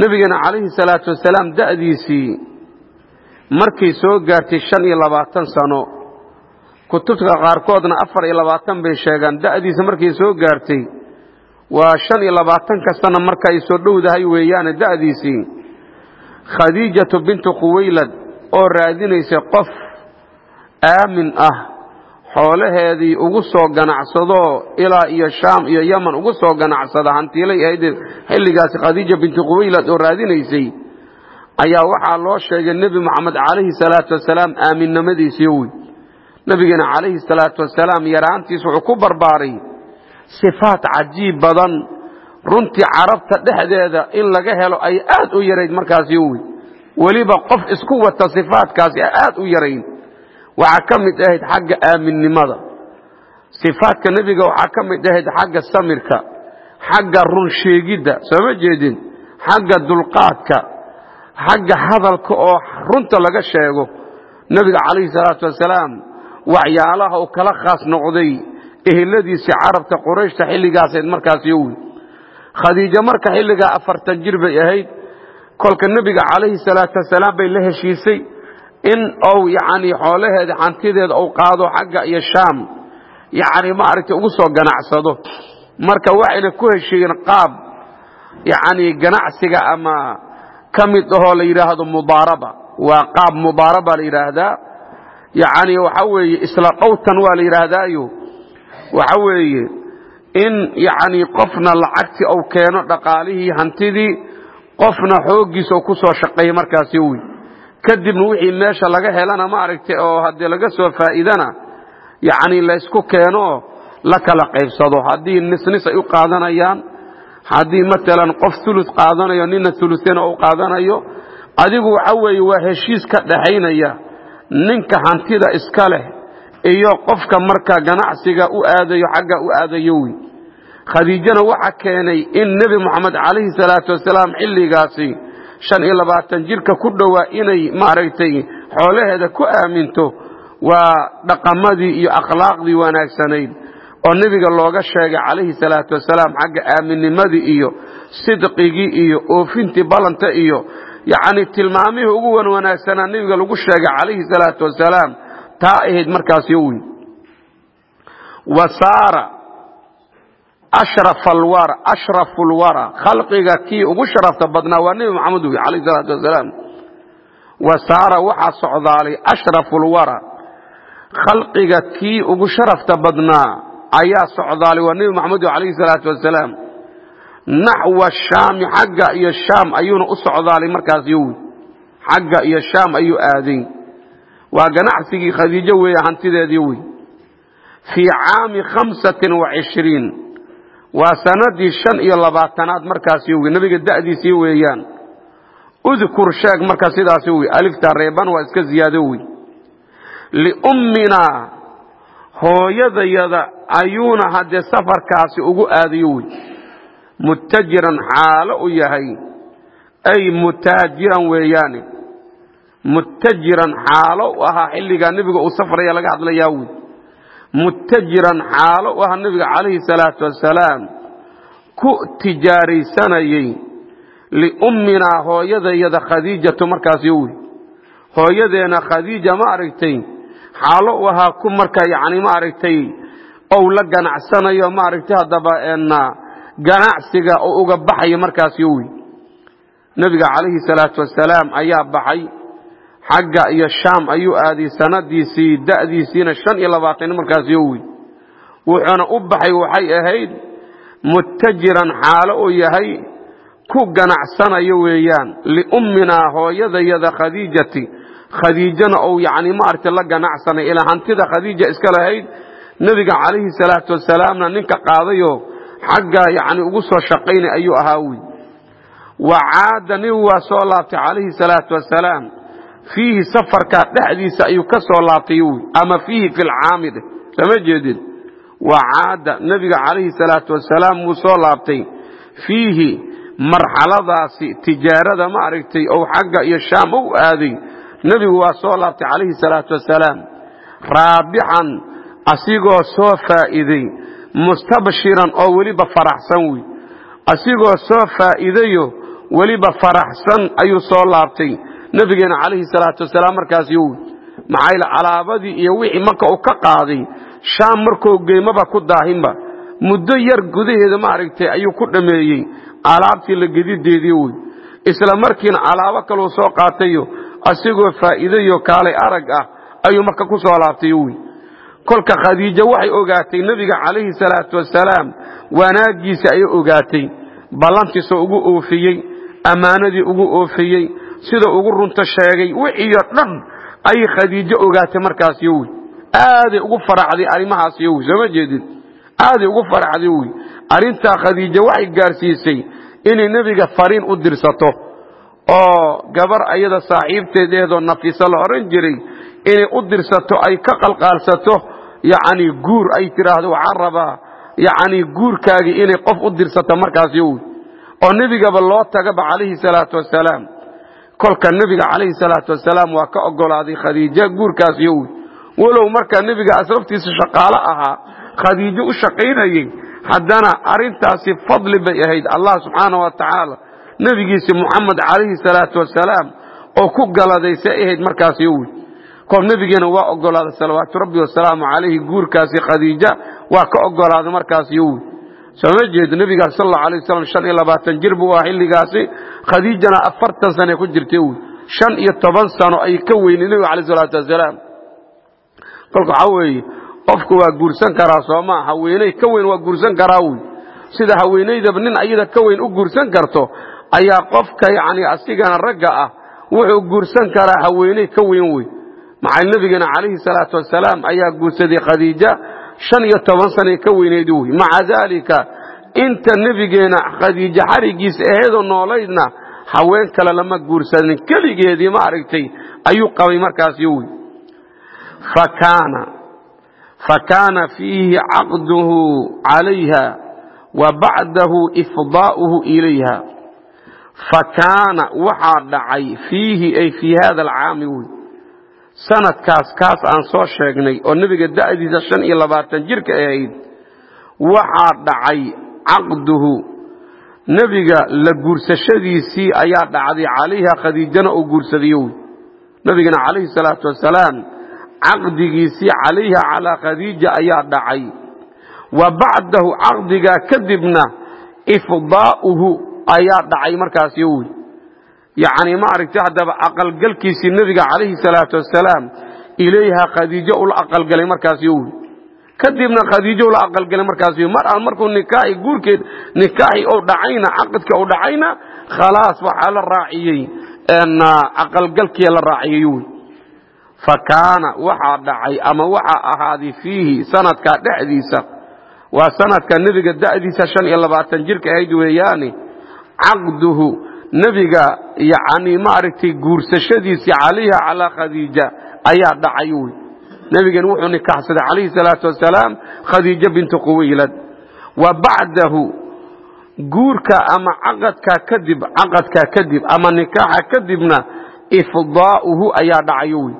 [SPEAKER 1] nebigeena calayhi salaatu wasalaam da'diisii markay soo gaartay shan iyo labaatan sano. Kutubta qaarkoodna afar iyo labaatan bay sheegaan. Da'diisa markay soo gaartay waa shan iyo labaatanka sano marka ay soo dhowdahay weeyaane da'diisii. Khadiijatu bintu khuwaylad oo raadinaysay qof aamin ah xoolaheedii ugu soo ganacsado ilaa iyo shaam iyo yeman ugu soo ganacsada hantiilay ahayd xilligaasi khadiija bintu khuwaylad oo raadinaysay ayaa waxaa loo sheegay nebi moxamed calayhi salaatu wasalaam aaminnimadiisii wey nebigeena calayhi salaatu wasalaam yaraantiis wuxuu ku barbaaray sifaat cajiib badan runtii carabta dhexdeeda in laga helo ay aad u yarayd markaasi wey weliba qof isku wata sifaatkaasi aad u yarayn. Waxaa ka mid ahayd xagga aaminnimada sifaadka nebiga waxaa ka mid ahayd xagga samirka xagga runsheegidda sooma jeedin? Xagga dulqaadka xagga hadalka oo runta laga sheego. Nebiga calayhi salaatu wasalaam waxyaalaha uu kala khaas noqday eheladiisii carabta qurayshta xilligaasayd markaasi wy khadiijo marka xilligaa afartan jir bay ahayd kolka nebiga calayhi salaatu wasalaam bay la heshiisay in uu yacni xoolaheeda hantideeda uu qaado xagga iyo shaam yacni maaragtay ugu soo ganacsado. Marka waxayna ku heshiiyeen qaab yacni ganacsiga ama ka mid ahoo la yidhaahdo mudaaraba. Waa qaab mudaaraba la yidhaahdaa yacni waxa weeye isla dhowtan waa la yidhaahdaayo waxa weeye in yacni qofna lacagtii uu keeno dhaqaalihii hantidii qofna xooggiisa ku soo shaqeeya markaasi wey kadibna wixii meesha laga helana maaragtay oo haddii laga soo faa'iidana yacni laysku keeno la kala qaybsado. Haddii nisnis ay u qaadanayaan haddii matalan qof ulu qaadanayo nina ulusena u qaadanayo adigu waxa weeye waa heshiis ka dhaxaynaya ninka hantida iska leh iyo qofka marka ganacsiga u aadayo xagga u aadayo wey khadiijana waxa keenay in nebi moxamed calayhi salaatu wasalaam xilligaasi shan iyo labaatan jirka ku dhowaa inay maaragtay xoolaheeda ku aaminto waa dhaqamadii iyo akhlaaqdii wanaagsanayd oo nebiga looga sheegay calayhi salaatu wasalaam xagga aaminnimadii iyo sidqigii iyo oofintii ballanta iyo yacni tilmaamihii ugu wan wanaagsanaa nebiga lagu sheegay calayhi salaatu wasalaam taa ahayd wey wasaara ashrafu lwara khalqiga kii ugu sharafta badnaa waa nebi moxamed wey calayhi salaatu wasalaam wasaara waxaa socdaalay ashrafu lwara khalqiga kii ugu sharafta badnaa ayaa socdaalay waa nebi moxamed wey calayhi salaatu wasalaam naxwa shaami xagga iyo shaam ayuuna u socdaalay markaasi wey xagga iyo shaam ayuu aaday waa ganacsigii khadiijo weeye hantideedii wey fii caami khamsatin wa cishriin waa sanadii shan iyo labaatanaad markaasi wey nebiga da'diisii weeyaan. Udkur sheeg marka sidaasi wey alifta reeban waa iska ziyaado wey liumminaa hooyadayada ayuuna haddee safarkaasi ugu aadayo wey muttajiran xaalo u yahay. Ay mutaajiran weeyaane. Muttajiran xaalo u ahaa xilligaa nebiga uu safraya laga hadlayaa wey muttajiran xaalo u ahaa nebiga calayhi salaatu wasalaam ku tijaaraysanayey liumminaa hooyadayada khadiijatu markaasi wey hooyadeena khadiija ma aragtay xaalo u ahaa ku marka yani ma aragtay ou la ganacsanayo maaragtay haddaba ganacsiga oo uga baxaya markaasi wey nebiga calayhi salaatu wasalaam ayaa baxay xagga iyo shaam ayuu aaday sanadiisii da'diisiina shan iyo labaatan markaasi wey wuxuuna u baxay waxay ahayd muttajiran xaalo uu yahay ku ganacsanayo weeyaan liumminaa hooyadayada khadiijati. Khadiijana ou yani maaragtay la ganacsanay ilaa hantida khadiija iska lahayd nebiga calayhi salaatu wasalaamna ninka qaadayo xagga yani ugu soo shaqaynay ayuu ahaa wey wa caada nebigu waa soo laabtay calayhi salaatu wasalaam fiihi safarka dhexdiisa ayuu ka soo laabtay ama fiihi fi lcaamid sama jeedin. Wa caada nebiga calayhi salaatu wasalaam wuu soo laabtay. Fiihi marxaladaasi tijaarada ma aragtay ou xagga iyo shaam u aaday nebigu waa soo laabtay calayhi salaatu wasalaam. Raabixan asigoo soo faa'iiday mustabshiran oo weliba faraxsan wey asigoo soo faa'iidayo weliba faraxsan ayuu soo laabtay nabigeena calayhi salaatu wasalaam markaas yowy maxaa alaabadii iyo wixii marka uu ka qaaday shaam markuu geymaba ku daahinba. Muddo yar gudaheeda maaragtay ayuu ku dhammeeyey alaabtii la gedideedii wey isla markiina alaabo kaluu soo qaatayo asigoo faa'iidayo kaalay arag ah ayuu marka ku soo laabtay wey kolka khadiijo waxay ogaatay nebiga calayhi salaatu wasalaam wanaaggiisa ayay ogaatay ballantiisoo ugu oofiyey ammaanadii ugu oofiyey sida ugu runta sheegay wixiiyo dhan ayay khadiijo ogaatay markaas yowy aaday ugu faracday arrimahaas yowy sooma jeedid aaday ugu faracday wey arrintaa khadiijo waxay gaarsiisay inay nebiga fariin u dirsato oo gabar ayada saaxiibteedeedoo nafiso la odhan jiray inay u dirsato ay ka qalqaalsato yacni guur ay tidhaahdo waxaan rabaa yacni guurkaagii inay qof u dirsato markaas yowy oo nebigaba loo tagaba calayhi salaatu wasalaam kolka nebiga calayhi salaatu wasalaam waa ka ogolaaday khadiijo guurkaas yowy walow markaa nebiga asraftiisa shaqaalo ahaa khadiijo u shaqaynayey haddana arrintaasi fadli bay ahayd. Allah subxaana wa tacaala nebigiisi moxamed calayhi salaatu wasalaam oo ku galadaysay ahayd markaas yowy kol nebigeena waa ogolaaday salawaatu rabbi wasalaamu calayhi guurkaasi khadiija waa ka ogolaaday markaas yowy sooma jeedo nebigaas sal allau alay wasalam shan iyo labaatan jir buu ah xilligaasi. Khadiijana afartan sane ku jirtay wy shan iyo toban sano ay ka weynay nebiga calay salaatu wasalaam. Kolka waxaa weeye qofku waa guursan karaa sooma haweeney ka weyn waa guursan karaa wy sida haweenaydaba nin ayada ka weyn u guursan karto ayaa qofka yani asigana ragga ah wuxuu guursan karaa haweeney ka weyn wey maxaa nebigeena calayhi salaatu wasalaam ayaa guursaday khadiija shan iyo toban sanay ka weynayd wey maca daalika inta nebigeena khadiijo xarigiisa aheedoo noolaydna haween kale lama guursanin. Keligeedii ma aragtay ayuu qabay markaas yowy fakaana fiihi caqduhu calayha wa bacdahu ifdaa'uhu ilayha. Fakaana waxaa dhacay fiihi ay fii hada alcaami wey sanadkaas kaas aan soo sheegnay oo nebiga da'diisa shan iyo labaatan jirka ahayd waxaa dhacay caqduhu. Nebiga la guursashadiisii ayaa dhacday calayha khadiijana oo guursadayo nebigana calayhi salaatu wasalaam caqdigiisii calayha calaa khadiija ayaa dhacay. Wa bacdahu caqdigaa kadibna ifdaa'uhu ayaa dhacay markaas yo wey yacni ma aragtay haddaba aqalgalkiisii nebiga calayhi salaatu wasalaam ilayha khadiijo ula aqalgalay markaas yo wey kadibna khadiijo ula aqalgalay markaas yo mar aan markuu nikaaxi guurkeed nikaaxi ou dhacayna caqadka ou dhacayna khalaas waxaa la raaciyey aqalgalkii la raaciyey wey fa kaana waxaa dhacay ama waxaa ahaaday fiihi sanadkaa dhexdiisa waa sanadka nebiga da'diisa shan iyo labaatan jirka ahayd weeyaane caqduhu nebiga yani maaragtay guursashadiisii calayha calaa khadiija ayaa dhacay wey. Nebigan wuxuu nikaxsaday calayhi salaatu wasalaam khadiija bintu quwaylad. Wa bacdahu guurka ama caqadkaa kadib caqadkaa kadib ama nikaaxa kadibna ifdaa'uhu ayaa dhacay wey.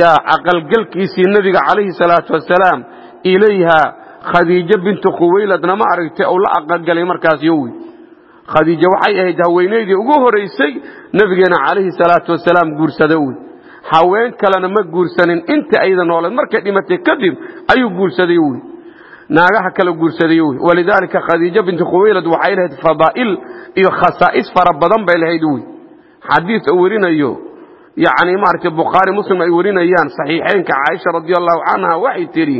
[SPEAKER 1] Yaa aqalgelkiisii nebiga calayhi salaatu wasalaam ilayha khadiijo bintu quwayladna ma aragtay ou la aqalgalay markaas yowy khadiijo waxay ahayd haweenaydii ugu horaysay nebigeena calayhi salaatu wasalaam guursada wey haween kalena ma guursanin inta ayda nooleed markay dhimatay kadib ayuu guursaday wey naagaha kale guursaday wey walidaalika khadiijo bintu quwaylad waxay lahayd fadaa'il iyo khasaa'is fara badan bay lahayd wey xadiis uu werinayo yacni maaragtay bukhaari muslim ay warinayaan saxiixeynka caaisha radi allahu canha waxay tidhi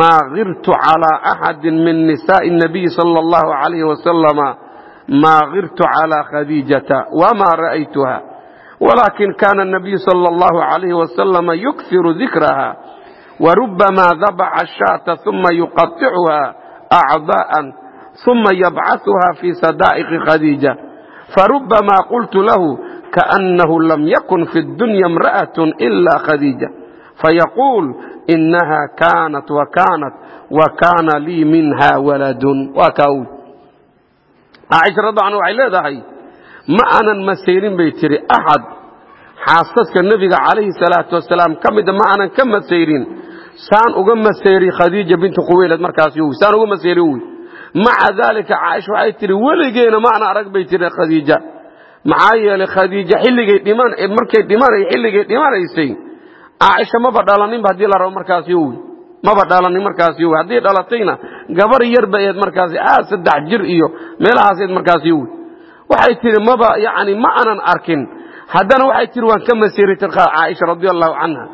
[SPEAKER 1] maa kirtu calaa axadin min nisaa'i nabiyi maa kirtu calaa khadiijata wamaa ra'aytuha walakin kana الnabiyu salى اllahu عalayhi wasalama yukhiru dikraha warubama dabaca shaata uma yuqaطicuha acdaءa uma yabcaثuha fi sadaa'iqi khadiija farubama qultu lahu kaأnahu lam yakun fi اdunya اmra'aة ila khadiija fayaquul inaha kanat wakanat wakana lii minha waladun waa kaa wy caaisha radi anha waxay leedahay ma aanan masayrin bay tiri. Axad xaasaska nebiga calayhi salaatu wasalaam ka mida ma aanan ka masayrin saan uga masayri khadiija bintu quwaylad markaas yowy saan uga masayri wy maca daalika caaisha waxay tihi weligeena ma arag bay tiri khadiija. Maxaa yeelay khadiija xilligay dhiman markay dhimanay xilligay dhimanaysay. Caaisha maba dhalaninba haddii la rabo markaasi wy maba dhalanin markaasi wy haddii dhalatayna gabar yar ba eed markaasi aad saddex jir iyo meelahaas eed markaasi waxay tihi maba yani ma aanan arkin. Haddana waxay tihi waan ka masiiratay caaisha radia allahu canha.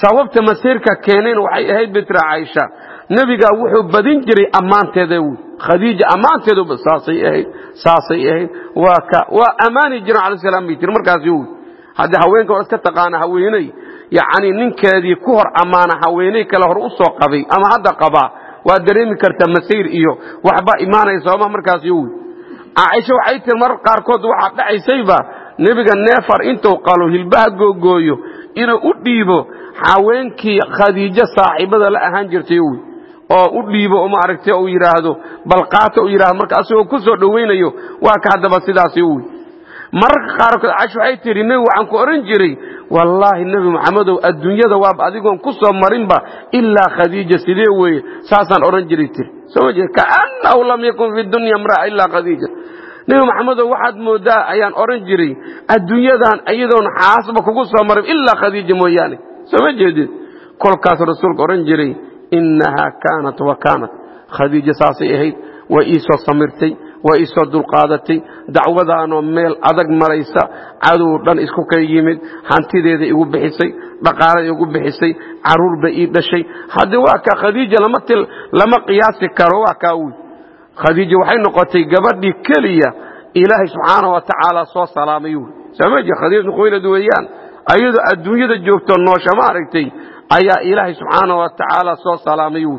[SPEAKER 1] Sababta masiirka keenayna waxay ahayd bay tiri caaisha nebigaa wuxuu badin jiray ammaanteeda wy khadiija ammaanteedu saasay ahayd saasay ahayd. Waa ammaani jiren cala salaam bay tiri markaasi haddii haweenka waa iska taqaana haweeney yacni ninkeedii ku hor ammaana haweeney kale hor u soo qabay ama hadda qabaa waa dareemi karta masiir iyo waxba imaanaya sooma markaasi wy caaisha waxay tiri marar qaarkood waxaa dhacaysayba nebiga neefar intuu qalo hilbaha googooyo inuu u dhiibo haweenkii khadiijo saaxiibada la ahaan jirtay wy oo u dhiibo oo maaragtay uu yidhaahdo balqaata uu yidhahdo marka asagoo ku soo dhowaynayo waa ka haddaba sidaasi wy mararka qaarkood caaisha waxay tidhi nebi waxaan ku odhan jiray wallaahi nebi maxamedow adduunyada waaba adigoon ku soo marinba ilaa khadiija. Sidee weeye? Saasaan odhan jiray tiri. Soo ma kaannahu lam yakun fi dunya imra'a ilaa khadiija. Nebi maxamedow waxaad moodaa ayaan odhan jiray adduunyadan iyadoon xaasba kugu soo marin ilaa khadiija mooyaane. Soo ma jeedid kolkaas rasuulka odhan jiray innahaa kaanat wa kaanat. Khadiija saasay ahayd way ii soo samirtay way ii soo dulqaadatay dacwadaanoo meel adag maraysa cadow dhan isku ka yimid hantideeda igu bixisay dhaqaalada igu bixisay carruur bay ii dhashay. Haddii waa kaa khadiija lama qiyaasi karo waa kaa wy khadiija waxay noqotay gabadhii keliya ilaahay subxaana wa tacaala soo salaamay wy sooma jee khadiija khuylad weeyaan ayadoo adduunyada joogto noosha ma aragtay ayaa ilaahay subxaana wa tacaala soo salaamay wy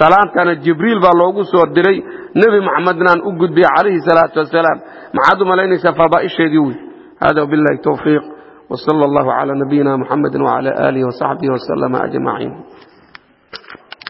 [SPEAKER 1] salaantana jibriil baa loogu soo diray nebi maxamednaan u gudbiyey calayhi salaatu wasalaam. Maxaad u malaynaysaa fadaa'isheedii wey hada wabillahi towfiiq wsala allahu cala nabiyina muxamedi wcala aalihi wasaxbihi wasalama ajmaciin